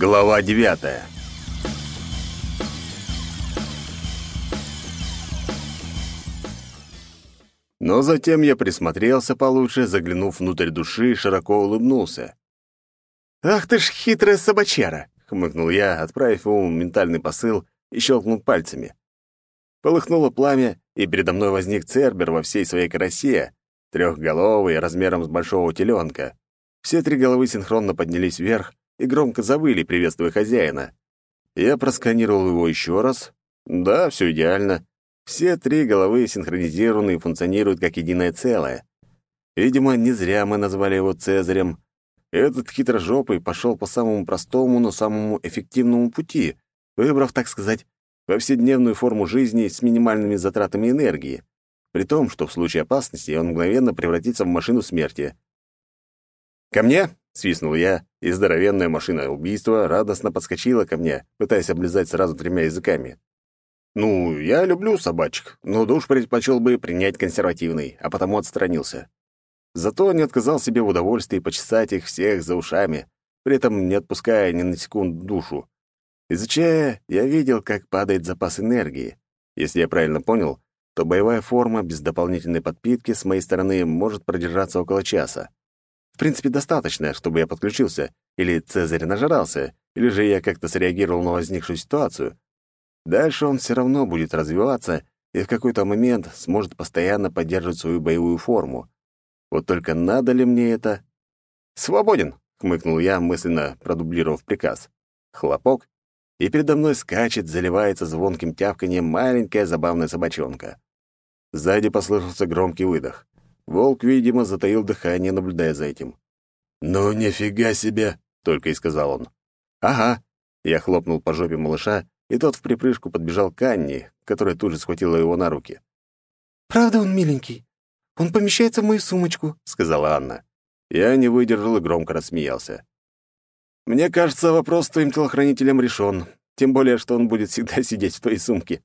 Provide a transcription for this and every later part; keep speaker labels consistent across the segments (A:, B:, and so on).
A: Глава девятая. Но затем я присмотрелся получше, заглянув внутрь души, широко улыбнулся. «Ах ты ж хитрая собачара!» — хмыкнул я, отправив ему ментальный посыл и щелкнул пальцами. Полыхнуло пламя, и передо мной возник Цербер во всей своей красе, трехголовый, размером с большого теленка. Все три головы синхронно поднялись вверх, и громко завыли, приветствуя хозяина. Я просканировал его еще раз. Да, все идеально. Все три головы синхронизированы и функционируют как единое целое. Видимо, не зря мы назвали его Цезарем. Этот хитрожопый пошел по самому простому, но самому эффективному пути, выбрав, так сказать, повседневную форму жизни с минимальными затратами энергии, при том, что в случае опасности он мгновенно превратится в машину смерти. «Ко мне!» — свистнул я, и здоровенная машина убийства радостно подскочила ко мне, пытаясь облизать сразу тремя языками. Ну, я люблю собачек, но душ предпочел бы принять консервативный, а потому отстранился. Зато не отказал себе в удовольствии почесать их всех за ушами, при этом не отпуская ни на секунду душу. Изучая, я видел, как падает запас энергии. Если я правильно понял, то боевая форма без дополнительной подпитки с моей стороны может продержаться около часа. Принципе, достаточно, чтобы я подключился, или Цезарь нажрался, или же я как-то среагировал на возникшую ситуацию. Дальше он все равно будет развиваться и в какой-то момент сможет постоянно поддерживать свою боевую форму. Вот только надо ли мне это? «Свободен!» — хмыкнул я, мысленно продублировав приказ. Хлопок, и передо мной скачет, заливается звонким тявканьем маленькая забавная собачонка. Сзади послышался громкий выдох. Волк, видимо, затаил дыхание, наблюдая за этим. «Ну, нифига себе!» — только и сказал он. «Ага». Я хлопнул по жопе малыша, и тот в припрыжку подбежал к Анне, которая тут же схватила его на руки.
B: «Правда он миленький? Он помещается в мою сумочку», — сказала Анна.
A: Я не выдержал и громко рассмеялся. «Мне кажется, вопрос с твоим телохранителем решен, тем более, что он будет всегда сидеть в твоей сумке».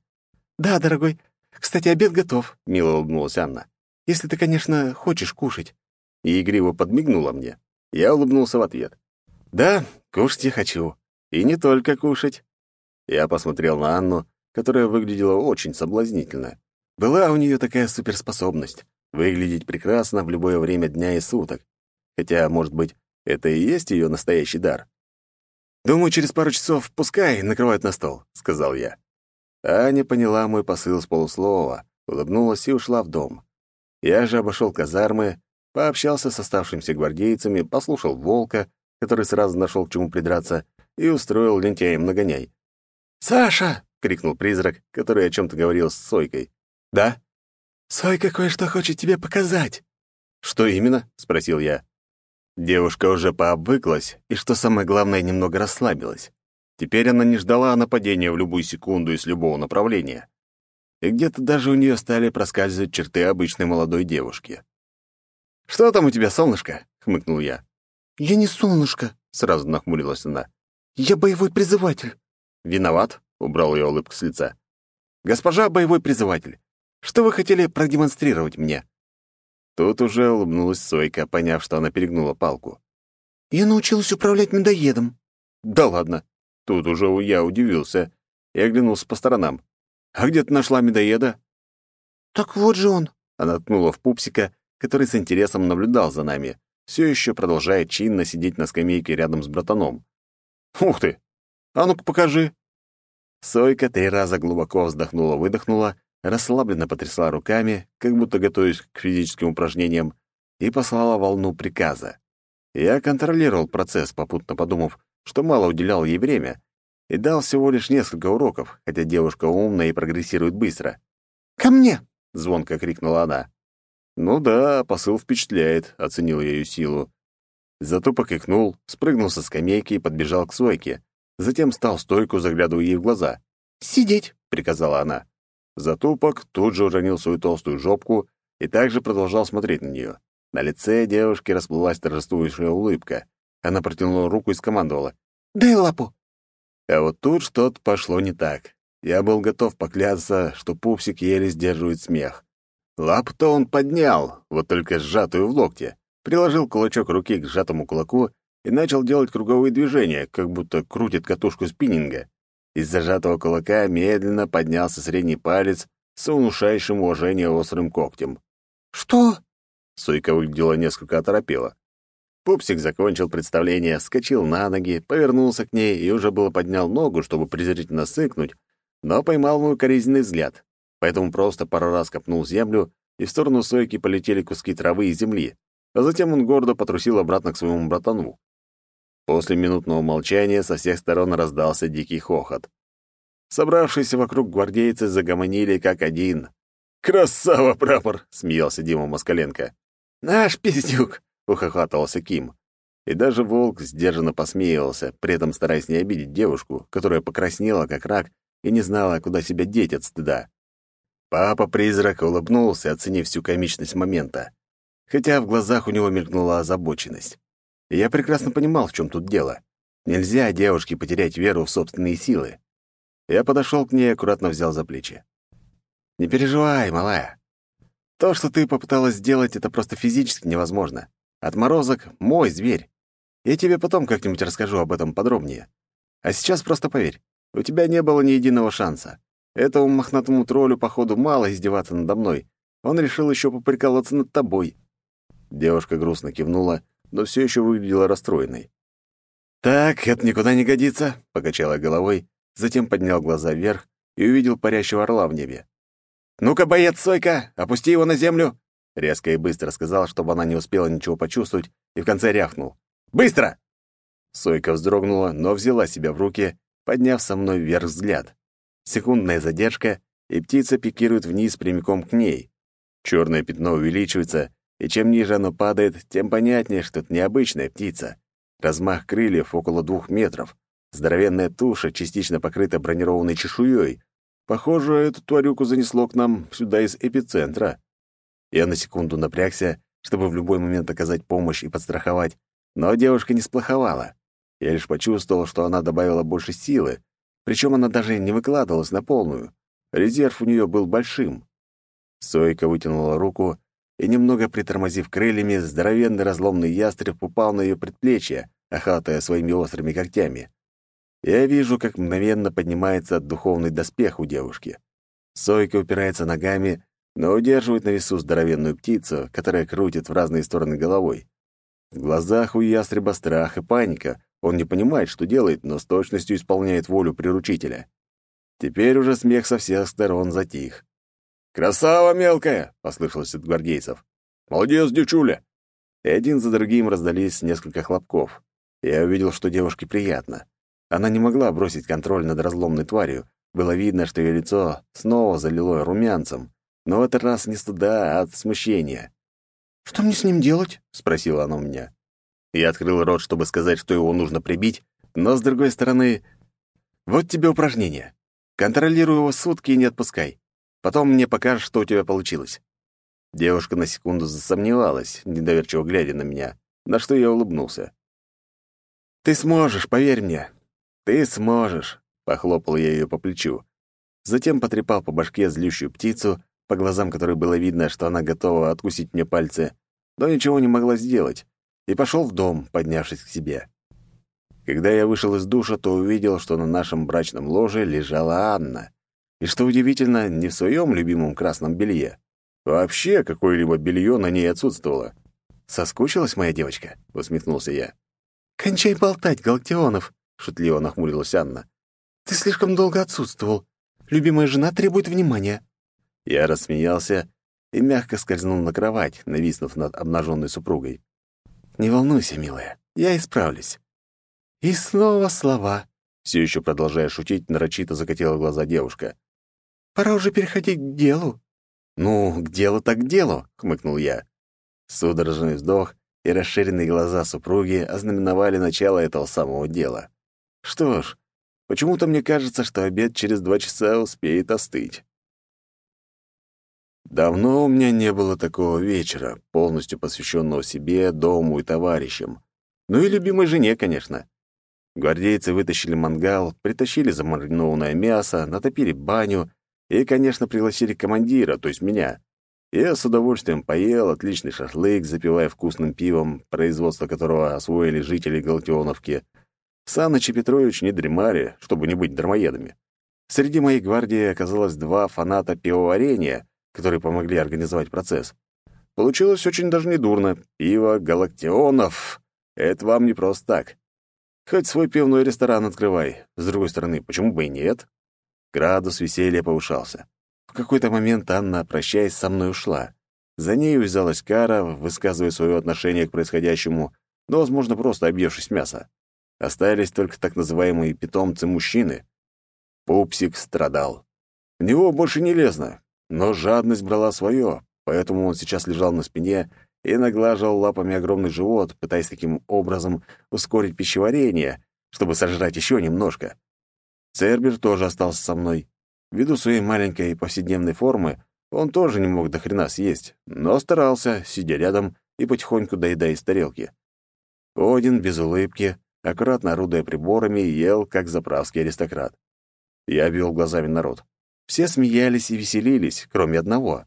B: «Да, дорогой. Кстати, обед готов», — мило улыбнулась Анна. Если ты, конечно, хочешь кушать».
A: И игриво подмигнула мне. Я улыбнулся в ответ. «Да, кушать я хочу. И не только кушать». Я посмотрел на Анну, которая выглядела очень соблазнительно. Была у нее такая суперспособность — выглядеть прекрасно в любое время дня и суток. Хотя, может быть, это и есть ее настоящий дар. «Думаю, через пару часов пускай накрывают на стол», — сказал я. Аня поняла мой посыл с полуслова, улыбнулась и ушла в дом. Я же обошел казармы, пообщался с оставшимися гвардейцами, послушал волка, который сразу нашел к чему придраться, и устроил лентяем нагоняй.
B: «Саша!» — крикнул
A: призрак, который о чем-то говорил с Сойкой. «Да?»
B: «Сойка кое-что хочет тебе показать».
A: «Что именно?» — спросил я. Девушка уже пообвыклась, и, что самое главное, немного расслабилась. Теперь она не ждала нападения в любую секунду и с любого направления и где-то даже у нее стали проскальзывать черты обычной молодой девушки. «Что там у тебя, солнышко?» — хмыкнул я.
B: «Я не солнышко», — сразу нахмурилась она. «Я боевой призыватель».
A: «Виноват», — убрал я улыбку с лица. «Госпожа боевой призыватель, что вы хотели продемонстрировать мне?» Тут уже улыбнулась Сойка, поняв, что она перегнула палку.
B: «Я научилась управлять медоедом».
A: «Да ладно». Тут уже я удивился и оглянулся по сторонам. «А где ты нашла медоеда?»
B: «Так вот же он!»
A: Она ткнула в пупсика, который с интересом наблюдал за нами, все еще продолжая чинно сидеть на скамейке рядом с братаном. «Ух ты! А ну-ка покажи!» Сойка три раза глубоко вздохнула-выдохнула, расслабленно потрясла руками, как будто готовясь к физическим упражнениям, и послала волну приказа. Я контролировал процесс, попутно подумав, что мало уделял ей время, и дал всего лишь несколько уроков, хотя девушка умная и прогрессирует быстро.
B: «Ко мне!»
A: — звонко крикнула она. «Ну да, посыл впечатляет», — оценил я ее силу. Зато покикнул, спрыгнул со скамейки и подбежал к Сойке. Затем стал стойку, заглядывая ей в глаза.
B: «Сидеть!»
A: — приказала она. Затупок тут же уронил свою толстую жопку и также продолжал смотреть на нее. На лице девушки расплылась торжествующая улыбка. Она протянула руку и скомандовала.
B: «Дай лапу!»
A: А вот тут что-то пошло не так. Я был готов поклясться, что пупсик еле сдерживает смех. Лапу-то он поднял, вот только сжатую в локте, приложил кулачок руки к сжатому кулаку и начал делать круговые движения, как будто крутит катушку спиннинга. Из зажатого кулака медленно поднялся средний палец с внушающим уважение острым когтем.
B: «Что?»
A: Сойка выглядела несколько оторопела. Пупсик закончил представление, вскочил на ноги, повернулся к ней и уже было поднял ногу, чтобы презрительно сыкнуть, но поймал мой коризненный взгляд, поэтому просто пару раз копнул землю, и в сторону Сойки полетели куски травы и земли, а затем он гордо потрусил обратно к своему братану. После минутного молчания со всех сторон раздался дикий хохот. Собравшиеся вокруг гвардейцы загомонили как один. «Красава, прапор!» — смеялся Дима Москаленко.
B: «Наш пиздюк!»
A: — ухахатывался Ким. И даже волк сдержанно посмеивался, при этом стараясь не обидеть девушку, которая покраснела, как рак, и не знала, куда себя деть от стыда. Папа-призрак улыбнулся, оценив всю комичность момента, хотя в глазах у него мелькнула озабоченность. Я прекрасно понимал, в чем тут дело. Нельзя девушке потерять веру в собственные силы. Я подошел к ней и аккуратно взял за плечи. «Не переживай, малая. То, что ты попыталась сделать, это просто физически невозможно. Отморозок — мой зверь. Я тебе потом как-нибудь расскажу об этом подробнее. А сейчас просто поверь, у тебя не было ни единого шанса. Этому мохнатому троллю, походу, мало издеваться надо мной. Он решил еще поприколоться над тобой». Девушка грустно кивнула, но все еще выглядела расстроенной. «Так, это никуда не годится», — покачала головой, затем поднял глаза вверх и увидел парящего орла в небе. «Ну-ка, боец Сойка, опусти его на землю!» Резко и быстро сказал, чтобы она не успела ничего почувствовать, и в конце рявкнул. «Быстро!» Сойка вздрогнула, но взяла себя в руки, подняв со мной вверх взгляд. Секундная задержка, и птица пикирует вниз прямиком к ней. Черное пятно увеличивается, и чем ниже оно падает, тем понятнее, что это необычная птица. Размах крыльев около двух метров. Здоровенная туша частично покрыта бронированной чешуей. Похоже, эту тварюку занесло к нам сюда из эпицентра. Я на секунду напрягся, чтобы в любой момент оказать помощь и подстраховать, но девушка не сплоховала. Я лишь почувствовал, что она добавила больше силы, причем она даже не выкладывалась на полную. Резерв у нее был большим. Сойка вытянула руку, и, немного притормозив крыльями, здоровенный разломный ястреб упал на ее предплечье, охатая своими острыми когтями. Я вижу, как мгновенно поднимается духовный доспех у девушки. Сойка упирается ногами, но удерживает на весу здоровенную птицу, которая крутит в разные стороны головой. В глазах у ястреба страх и паника, он не понимает, что делает, но с точностью исполняет волю приручителя. Теперь уже смех со всех сторон затих. «Красава мелкая!» — послышалось от гвардейцев. «Молодец, девчуля!» И один за другим раздались несколько хлопков. Я увидел, что девушке приятно. Она не могла бросить контроль над разломной тварью. Было видно, что ее лицо снова залило румянцем. Но в этот раз не стыда, а от смущения.
B: «Что мне с ним делать?»
A: — спросила она у меня. Я открыл рот, чтобы сказать, что его нужно прибить, но, с другой стороны, вот тебе упражнение. Контролируй его сутки и не отпускай. Потом мне покажешь, что у тебя получилось». Девушка на секунду засомневалась, недоверчиво глядя на меня, на что я улыбнулся. «Ты сможешь, поверь мне. Ты сможешь», — похлопал я ее по плечу. Затем потрепал по башке злющую птицу, по глазам которой было видно, что она готова откусить мне пальцы, но ничего не могла сделать, и пошел в дом, поднявшись к себе. Когда я вышел из душа, то увидел, что на нашем брачном ложе лежала Анна. И что удивительно, не в своем любимом красном белье. Вообще какое-либо белье на ней отсутствовало. «Соскучилась моя девочка?» — усмехнулся я.
B: «Кончай болтать, Галактионов!» — шутливо нахмурилась Анна. «Ты слишком долго отсутствовал. Любимая жена требует внимания».
A: Я рассмеялся и мягко скользнул на кровать, нависнув над обнаженной супругой. «Не волнуйся, милая, я исправлюсь».
B: «И снова слова», —
A: все еще продолжая шутить, нарочито закатила глаза девушка.
B: «Пора уже переходить к делу».
A: «Ну, к делу так к делу», — хмыкнул я. Судорожный вздох и расширенные глаза супруги ознаменовали начало этого самого дела. Что ж, почему-то мне кажется, что обед через два часа успеет остыть. Давно у меня не было такого вечера, полностью посвященного себе, дому и товарищам. Ну и любимой жене, конечно. Гвардейцы вытащили мангал, притащили замаринованное мясо, натопили баню и, конечно, пригласили командира, то есть меня. Я с удовольствием поел отличный шашлык, запивая вкусным пивом, производство которого освоили жители Галактионовки. Саныч и Петрович не дремали, чтобы не быть дармоедами. Среди моей гвардии оказалось два фаната пивоварения, которые помогли организовать процесс. Получилось очень даже недурно. Пиво Галактионов — это вам не просто так. Хоть свой пивной ресторан открывай. С другой стороны, почему бы и нет? Градус веселья повышался. В какой-то момент Анна, прощаясь, со мной ушла. За ней увязалась Кара, высказывая свое отношение к происходящему, но, возможно, просто объевшись мяса. Остались только так называемые питомцы-мужчины. Пупсик страдал. В него больше не лезно, но жадность брала свое, поэтому он сейчас лежал на спине и наглаживал лапами огромный живот, пытаясь таким образом ускорить пищеварение, чтобы сожрать еще немножко. Цербер тоже остался со мной. Ввиду своей маленькой повседневной формы, он тоже не мог до хрена съесть, но старался, сидя рядом и потихоньку доедая из тарелки. Один без улыбки, аккуратно орудуя приборами, ел, как заправский аристократ. Я обвел глазами народ. Все смеялись и веселились, кроме одного.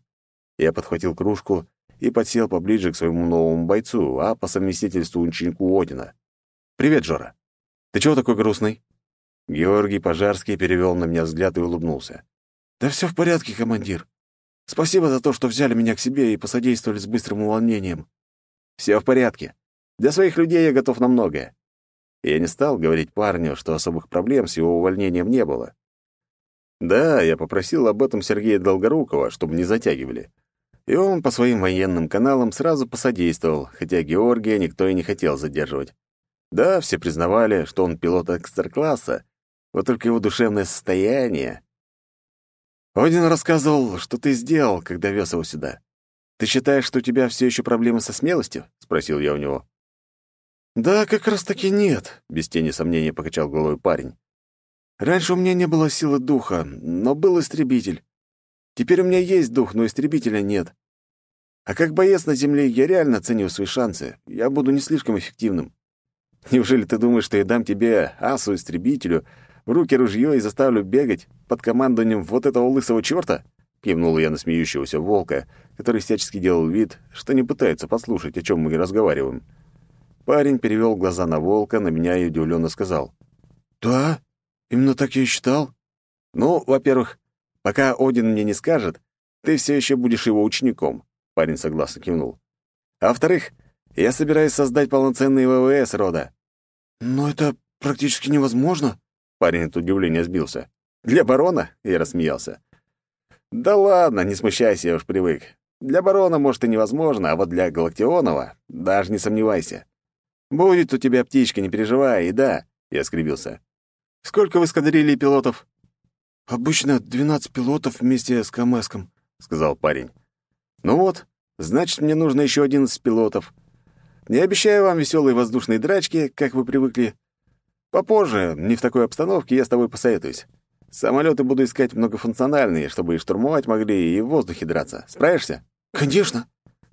A: Я подхватил кружку и подсел поближе к своему новому бойцу, а по совместительству ученику Одина. «Привет, Жора. Ты чего такой грустный?» Георгий Пожарский перевел на меня взгляд и улыбнулся. «Да все в порядке, командир. Спасибо за то, что взяли меня к себе и посодействовали с быстрым увольнением. Все в порядке. Для своих людей я готов на многое». Я не стал говорить парню, что особых проблем с его увольнением не было. Да, я попросил об этом Сергея Долгорукова, чтобы не затягивали. И он по своим военным каналам сразу посодействовал, хотя Георгия никто и не хотел задерживать. Да, все признавали, что он пилот экстра-класса, вот только его душевное состояние... Один рассказывал, что ты сделал, когда вез его сюда. Ты считаешь, что у тебя все еще проблемы со смелостью? Спросил я у него. Да, как раз таки нет, без тени сомнения покачал головой парень. Раньше у меня не было силы духа, но был истребитель. Теперь у меня есть дух, но истребителя нет. А как боец на земле я реально ценю свои шансы. Я буду не слишком эффективным. Неужели ты думаешь, что я дам тебе, асу-истребителю, в руки ружье и заставлю бегать под командованием вот этого лысого черта? Кивнул я на смеющегося волка, который всячески делал вид, что не пытается послушать, о чем мы разговариваем. Парень перевел глаза на волка, на меня и удивленно сказал. «Да, именно так я и считал». «Ну, во-первых, пока Один мне не скажет, ты все еще будешь его учеником. Парень согласно кивнул. А во-вторых, я собираюсь создать полноценный ВВС рода. Но это практически невозможно. Парень от удивления сбился. Для барона? Я рассмеялся. Да ладно, не смущайся, я уж привык. Для барона, может, и невозможно, а вот для Галактионова даже не сомневайся. Будет у тебя птичка, не переживай, и да, я скривился. Сколько вы скадрили пилотов? Обычно 12 пилотов вместе с Камэском, сказал парень. Ну вот, значит, мне нужно еще одиннадцать пилотов. Не обещаю вам веселые воздушные драчки, как вы привыкли. Попозже, не в такой обстановке, я с тобой посоветуюсь. Самолеты буду искать многофункциональные, чтобы и штурмовать могли, и в воздухе драться. Справишься? Конечно.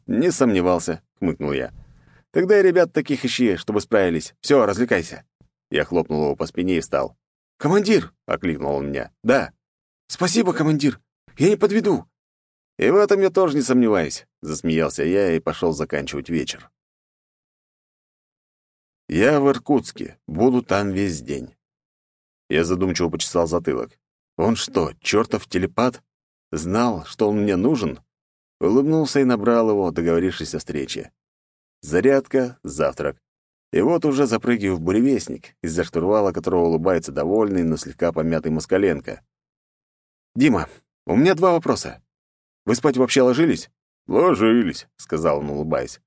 A: Не сомневался, хмыкнул я. Тогда и ребят таких ищи, чтобы справились. Все, развлекайся. Я хлопнул его по спине и встал. «Командир!» — окликнул он меня. «Да». «Спасибо, командир. Я не подведу. «И в этом я тоже не сомневаюсь», — засмеялся я и пошел заканчивать вечер. «Я в Иркутске, буду там весь день». Я задумчиво почесал затылок. «Он что, чертов телепат? Знал, что он мне нужен?» Улыбнулся и набрал его, договорившись о встрече. Зарядка, завтрак. И вот уже запрыгиваю в буревестник, из-за штурвала которого улыбается довольный, но слегка помятый Москаленко. «Дима, у меня два вопроса. Вы спать вообще ложились?» «Ложились», — сказал он, улыбаясь.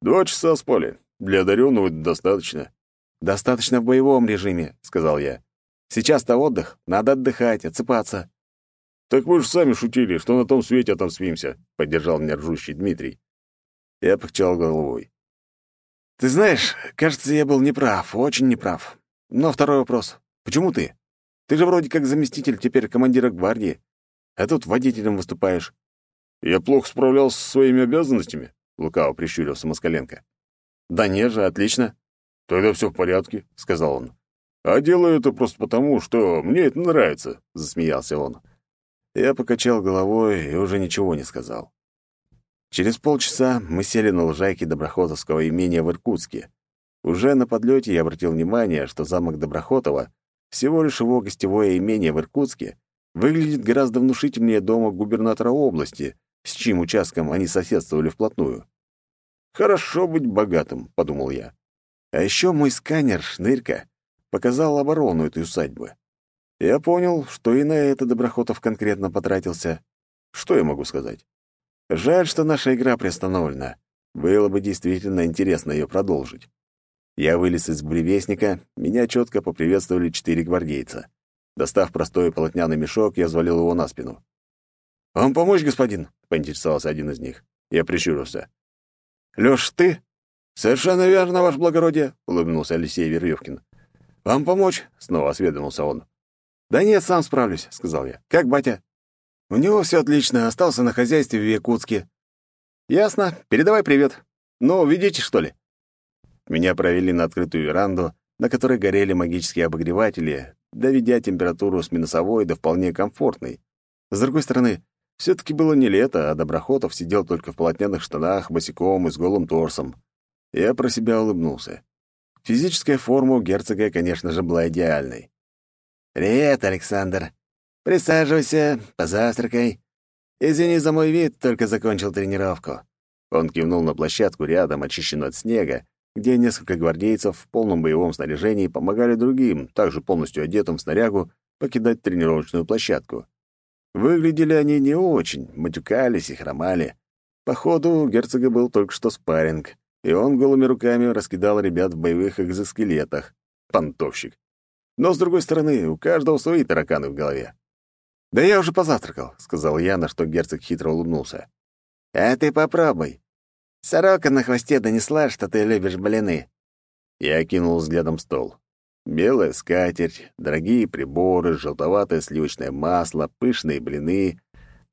A: «Два часа спали. Для одаренного достаточно».
B: «Достаточно в боевом режиме», — сказал я. «Сейчас-то отдых. Надо отдыхать, отсыпаться».
A: «Так вы же сами шутили, что на том свете отомстимся», — поддержал меня ржущий Дмитрий. Я покачал головой.
B: «Ты знаешь, кажется, я был неправ, очень неправ. Но второй вопрос. Почему ты? Ты же вроде как заместитель теперь командира гвардии, а тут водителем выступаешь.
A: «Я плохо справлялся со своими обязанностями?» — лукаво прищурился Москаленко.
B: «Да нет же, отлично».
A: «Тогда все в порядке», — сказал он. «А делаю это просто потому, что мне это нравится», — засмеялся он.
B: Я покачал головой и уже ничего не сказал.
A: Через полчаса мы сели на лужайке Доброхотовского имения в Иркутске. Уже на подлете я обратил внимание, что замок Доброхотова, всего лишь его гостевое имение в Иркутске, выглядит гораздо внушительнее дома губернатора области, с чьим участком они соседствовали вплотную. «Хорошо быть богатым», — подумал я. А еще мой сканер, шнырька, показал оборону этой усадьбы. Я понял, что и на это Доброхотов конкретно потратился. Что я могу сказать? Жаль, что наша игра приостановлена. Было бы действительно интересно ее продолжить. Я вылез из буревестника, меня четко поприветствовали четыре гвардейца. Достав простой полотняный мешок, я взвалил его на спину. «Вам помочь, господин?» — поинтересовался один из них. Я прищурился. «Лёш, ты?» «Совершенно верно, ваше благородие», — улыбнулся Алексей Веревкин. «Вам помочь?» — снова осведомился он. «Да нет, сам справлюсь», — сказал я. «Как батя?» «У него все отлично, остался на хозяйстве в Якутске». «Ясно. Передавай привет. Ну, видите, что ли?» Меня провели на открытую веранду, на которой горели магические обогреватели, доведя температуру с минусовой до вполне комфортной. С другой стороны, все таки было не лето, а Доброхотов сидел только в полотняных штанах, босиком и с голым торсом. Я про себя улыбнулся. Физическая форма у герцога, конечно же, была идеальной. «Привет, Александр. Присаживайся, позавтракай. Извини за мой вид, только закончил тренировку». Он кивнул на площадку рядом, очищенную от снега, где несколько гвардейцев в полном боевом снаряжении помогали другим, также полностью одетым в снарягу, покидать тренировочную площадку. Выглядели они не очень, матюкались и хромали. Походу, у герцога был только что спарринг, и он голыми руками раскидал ребят в боевых экзоскелетах. Понтовщик. Но, с другой стороны, у каждого свои тараканы в голове. «Да я уже позавтракал», — сказал я, на что герцог хитро улыбнулся. «А ты попробуй. Сорока на хвосте донесла, что ты любишь блины». Я кинул взглядом стол. Белая скатерть, дорогие приборы, желтоватое сливочное масло, пышные блины,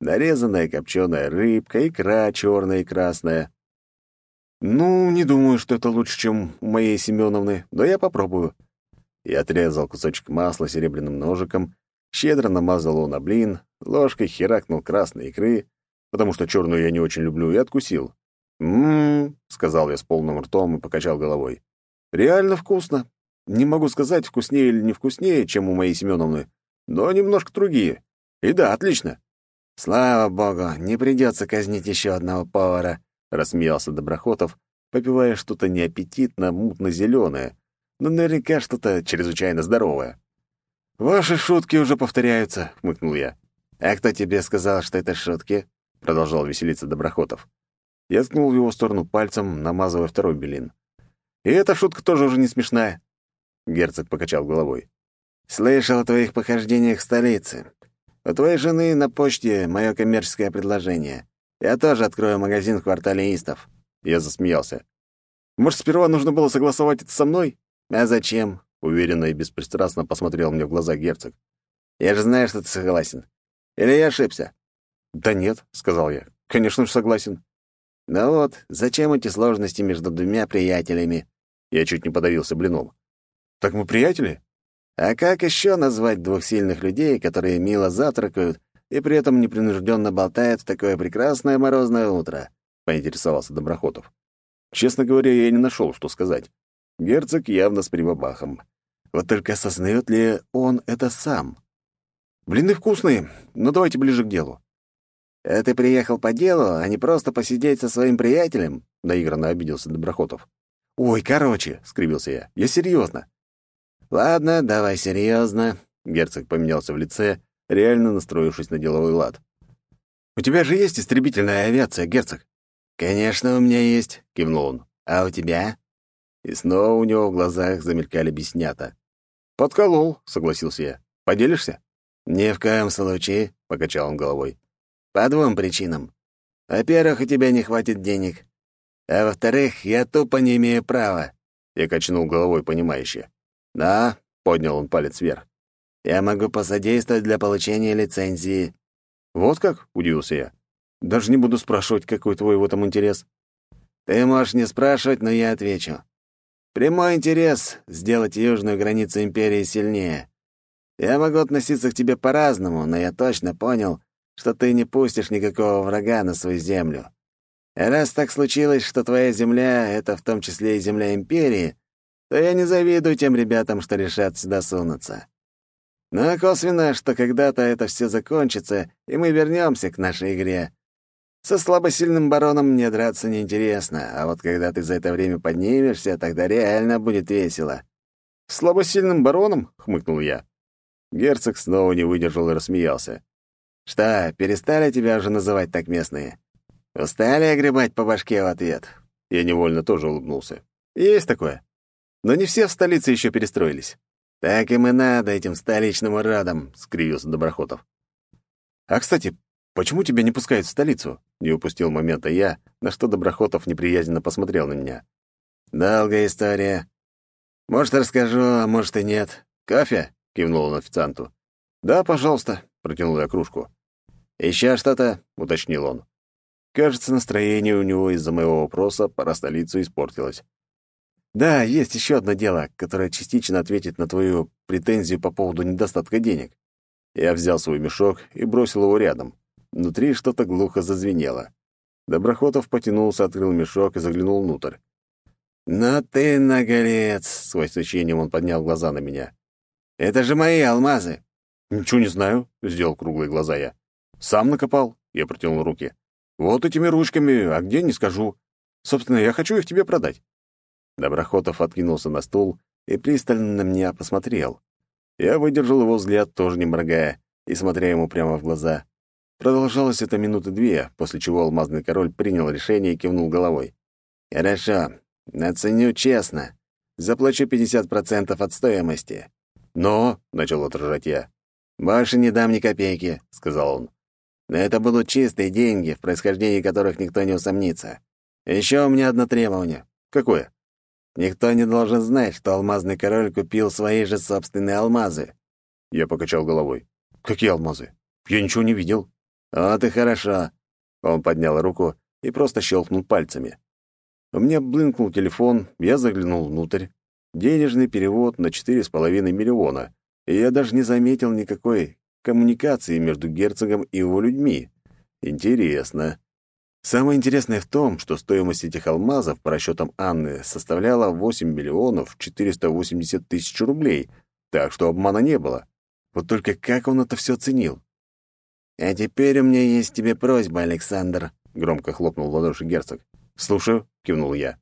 A: нарезанная копченая рыбка, икра черная и красная. «Ну, не думаю, что это лучше, чем у моей Семеновны, но я попробую». Я отрезал кусочек масла серебряным ножиком, щедро намазал его на блин, ложкой херакнул красной икры, потому что черную я не очень люблю, и откусил. «М-м-м», сказал я с полным ртом и покачал головой. «Реально вкусно. Не могу сказать, вкуснее или не вкуснее, чем у моей Семеновны, но немножко другие. И да, отлично». «Слава богу, не придется казнить еще одного повара», — рассмеялся Доброхотов, попивая что-то неаппетитно мутно-зеленое, но наверняка что-то чрезвычайно здоровое. «Ваши шутки уже повторяются», — хмыкнул я. «А кто тебе сказал, что это шутки?» — продолжал веселиться Доброхотов. Я ткнул в его сторону пальцем, намазывая второй белин. «И эта шутка тоже уже не смешная». Герцог покачал головой. «Слышал о твоих похождениях в столице. У твоей жены на почте мое коммерческое предложение. Я тоже открою магазин в квартале Истов». Я засмеялся. «Может, сперва нужно было согласовать это со мной?» «А зачем?» — уверенно и беспристрастно посмотрел мне в глаза герцог. «Я же знаю, что ты согласен. Или я ошибся?» «Да нет», — сказал я. «Конечно же согласен. Да вот, зачем эти сложности между двумя приятелями? Я чуть не подавился блином. Так мы приятели? А как еще назвать двух сильных людей, которые мило завтракают и при этом непринужденно болтают в такое прекрасное морозное утро? Поинтересовался Доброхотов. Честно говоря, я не нашел, что сказать. Герцог явно с прибабахом. Вот только осознает ли он это сам? Блины вкусные, но давайте ближе к делу. «А ты приехал по делу, а не просто посидеть со своим приятелем?» — наигранно обиделся Доброхотов. «Ой, короче», — скривился я, — «я серьезно. «Ладно, давай серьезно. герцог поменялся в лице, реально настроившись на деловой лад. «У тебя же есть истребительная авиация, герцог?» «Конечно, у меня есть», — кивнул он. «А у тебя?» И снова у него в глазах замелькали беснята. «Подколол», — согласился я. «Поделишься?» «Ни в коем случае», — покачал он головой. По двум причинам. Во-первых, у тебя не хватит денег. А во-вторых, я тупо не имею права. Я качнул головой, понимающе. Да, поднял он палец вверх. Я могу посодействовать для получения лицензии. Вот как? Удивился я. Даже не буду спрашивать, какой твой в этом интерес. Ты можешь не спрашивать, но я отвечу. Прямой интерес — сделать южную границу империи сильнее. Я могу относиться к тебе по-разному, но я точно понял, что ты не пустишь никакого врага на свою землю.
B: раз так случилось, что твоя земля — это в том числе и земля Империи, то я не завидую тем ребятам, что решат сюда сунуться. Но косвенно, что когда-то это все закончится, и мы вернемся к нашей игре. Со слабосильным бароном мне драться неинтересно, а вот когда ты за это время поднимешься, тогда реально будет весело.
A: «Слабосильным бароном?» — хмыкнул я. Герцог снова не выдержал и рассмеялся.
B: «Что, перестали тебя уже называть так местные? Устали огребать по башке в ответ?»
A: Я невольно тоже улыбнулся. «Есть такое. Но не все в столице еще перестроились».
B: «Так им и надо этим столичным уродам», — скривился Доброхотов.
A: «А, кстати, почему тебя не пускают в столицу?» — не упустил момента я, на что Доброхотов неприязненно посмотрел на меня.
B: «Долгая история. Может, расскажу, а может и нет. Кофе?» — кивнул он официанту.
A: «Да, пожалуйста», — протянул я кружку.
B: «Еще что-то?»
A: — уточнил он. Кажется, настроение у него из-за моего вопроса про столицу испортилось. Да, есть еще одно дело, которое частично ответит на твою претензию по поводу недостатка денег. Я взял свой мешок и бросил его рядом. Внутри что-то глухо зазвенело. Доброхотов потянулся, открыл мешок и заглянул внутрь.
B: «Ну ты наголец!» — с восхищением он поднял глаза на меня. «Это же мои алмазы!»
A: «Ничего не знаю», — сделал круглые глаза я. «Сам накопал?» — я протянул руки. «Вот этими ручками, а где — не скажу. Собственно, я хочу их тебе продать». Доброхотов откинулся на стул и пристально на меня посмотрел. Я выдержал его взгляд, тоже не моргая, и смотря ему прямо в глаза. Продолжалось это минуты две, после чего алмазный король принял решение и кивнул головой.
B: «Хорошо, оценю честно. Заплачу 50% от стоимости».
A: «Но...» — начал отражать я.
B: «Больше не дам ни копейки», — сказал он. «Но это будут чистые деньги, в происхождении которых никто не усомнится. Еще у меня одно требование».
A: «Какое?»
B: Никто не должен знать, что алмазный король купил свои же собственные алмазы.
A: Я покачал головой. Какие алмазы? Я ничего не видел.
B: Вот и хорошо.
A: Он поднял руку и просто щелкнул пальцами. У меня блынкнул телефон, я заглянул внутрь. Денежный перевод на четыре с половиной миллиона, и я даже не заметил никакой коммуникации между герцогом и его людьми. Интересно. Самое интересное в том, что стоимость этих алмазов, по расчетам Анны, составляла 8 миллионов 480 тысяч рублей, так что обмана не было. Вот только как он это все оценил?
B: «А теперь у меня есть тебе просьба, Александр», — громко хлопнул в ладоши герцог.
A: «Слушаю», — кивнул я.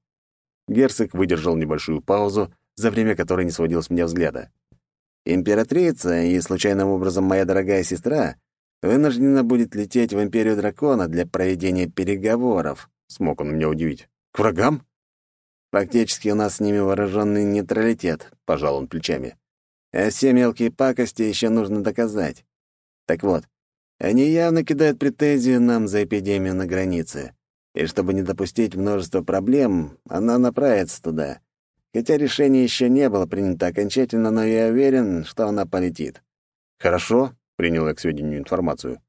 A: Герцог выдержал небольшую паузу, за время которой не сводил с меня взгляда.
B: «Императрица и, случайным образом, моя дорогая сестра вынуждена будет лететь в Империю Дракона для проведения переговоров», —
A: смог он меня удивить. «К врагам?»
B: «Фактически у нас с ними вооруженный нейтралитет», — пожал он плечами. «А все мелкие пакости еще нужно доказать. Так вот, они явно кидают претензию нам за эпидемию на границе. И чтобы не допустить множество проблем, она направится туда. Хотя решение еще не было принято окончательно, но я уверен, что она полетит».
A: «Хорошо», принял я к сведению информацию.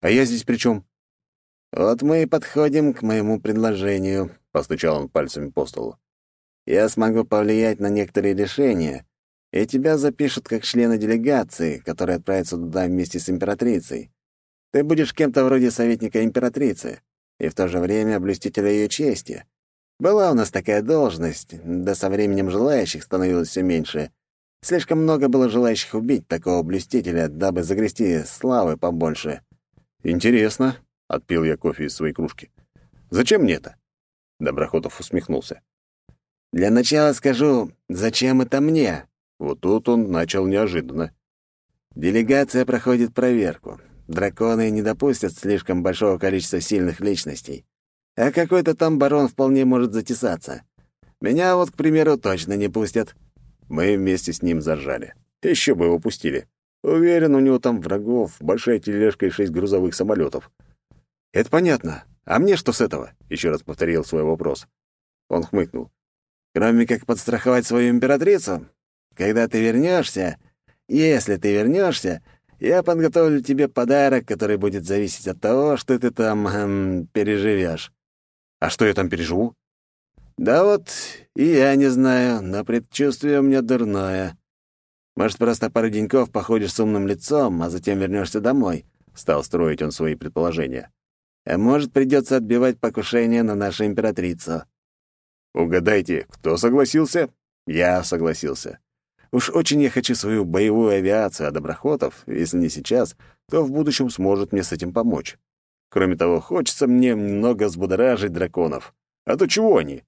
A: «А я здесь при чем?
B: «Вот мы и подходим к моему предложению», — постучал он пальцами по столу. «Я смогу повлиять на некоторые решения, и тебя запишут как члена делегации, который отправится туда вместе с императрицей. Ты будешь кем-то вроде советника императрицы и в то же время блюстителя ее чести. Была у нас такая должность, да со временем желающих становилось все меньше, Слишком много было желающих убить такого блюстителя, дабы загрести славы побольше.
A: «Интересно», — отпил я кофе из своей кружки. «Зачем мне это?» Доброхотов усмехнулся.
B: «Для начала скажу, зачем это мне?»
A: Вот тут он начал неожиданно.
B: «Делегация проходит проверку. Драконы не допустят слишком большого количества сильных личностей. А какой-то там барон вполне может затесаться. Меня вот, к примеру, точно не пустят».
A: Мы вместе с ним заржали. Еще бы его пустили. Уверен, у него там врагов, большая тележка и шесть грузовых самолетов. Это понятно. А мне что с этого? Еще раз повторил свой вопрос. Он хмыкнул.
B: Кроме как подстраховать свою императрицу, когда ты вернешься, если ты вернешься, я подготовлю тебе подарок, который будет зависеть от того, что ты там эм, переживешь.
A: А что я там переживу?
B: «Да вот и я не знаю, но предчувствие у меня дурное. Может, просто пару деньков походишь с умным лицом, а затем вернешься домой?»
A: — стал строить он свои предположения.
B: А может, придется отбивать покушение на нашу императрицу.
A: Угадайте, кто согласился? Я согласился. Уж очень я хочу свою боевую авиацию, а Доброхотов, если не сейчас, то в будущем сможет мне с этим помочь. Кроме того, хочется мне немного взбудоражить драконов. А то чего они?